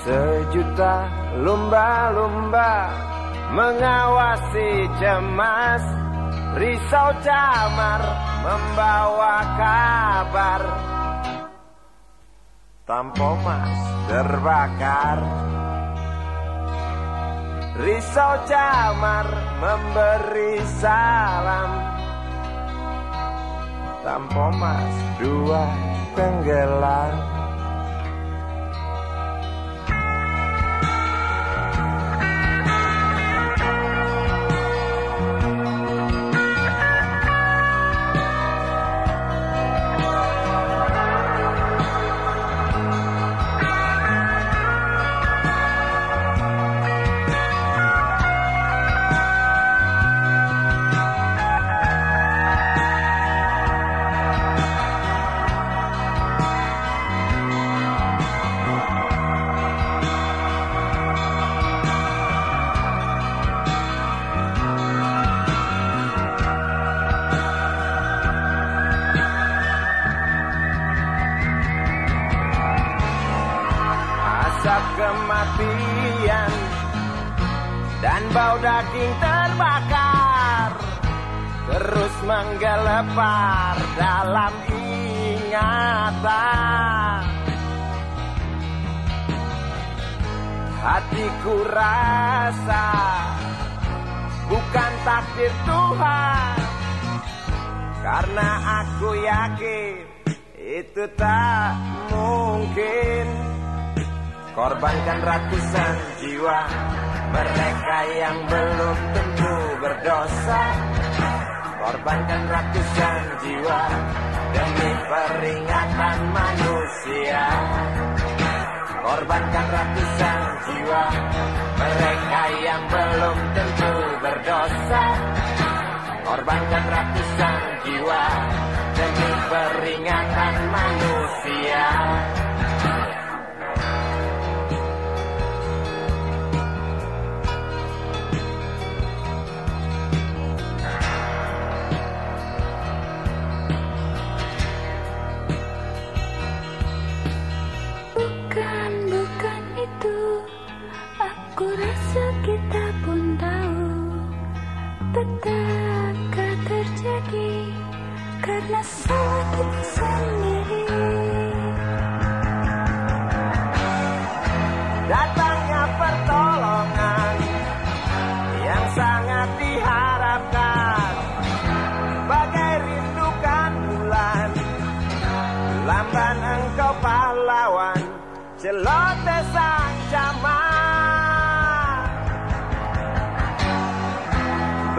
Sejuta lumba-lumba mengawasi cemas. Risau camar membawa kabar. Tampomas terbakar. Risau camar memberi salam. Tampomas dua tenggelam asap kematian dan bau daging terbakar terus menggelepar dalam ingatan. Hatiku rasa bukan takdir Tuhan karena aku yakin itu tak mungkin Korbankan ratusan jiwa Mereka yang belum tentu berdosa. Korbankan ratusan jiwa Demi peringatan manusia. Korbankan ratusan jiwa Mereka yang belum tentu berdosa. Korbankan ratusan jiwa Demi peringatan manusia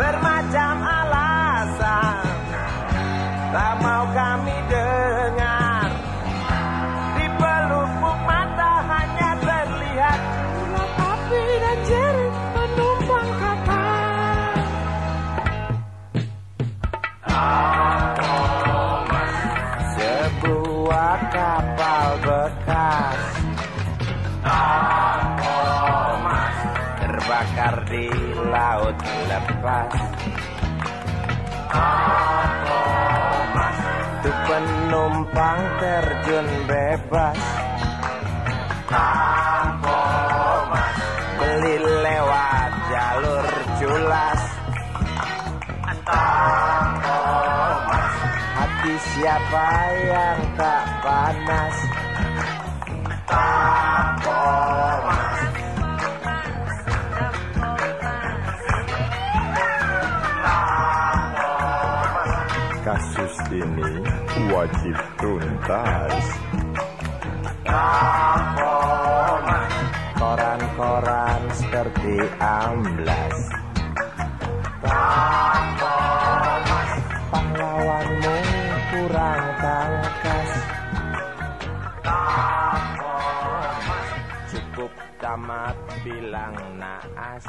Bermacam alasan. Tak mau kami dengar. Di pelupuk mata hanya terlihat. Ulat api dan jerit penumpang kapal Sebuah kapal bekas bebas Tuh penumpang terjun bebas Beli lewat jalur culas Hati siapa yang tak panas Takomas Kasus ini wajib tuntas. Koran-koran seperti amblas. Pahlawanmu kurang tangkas. Cukup tamat bilang naas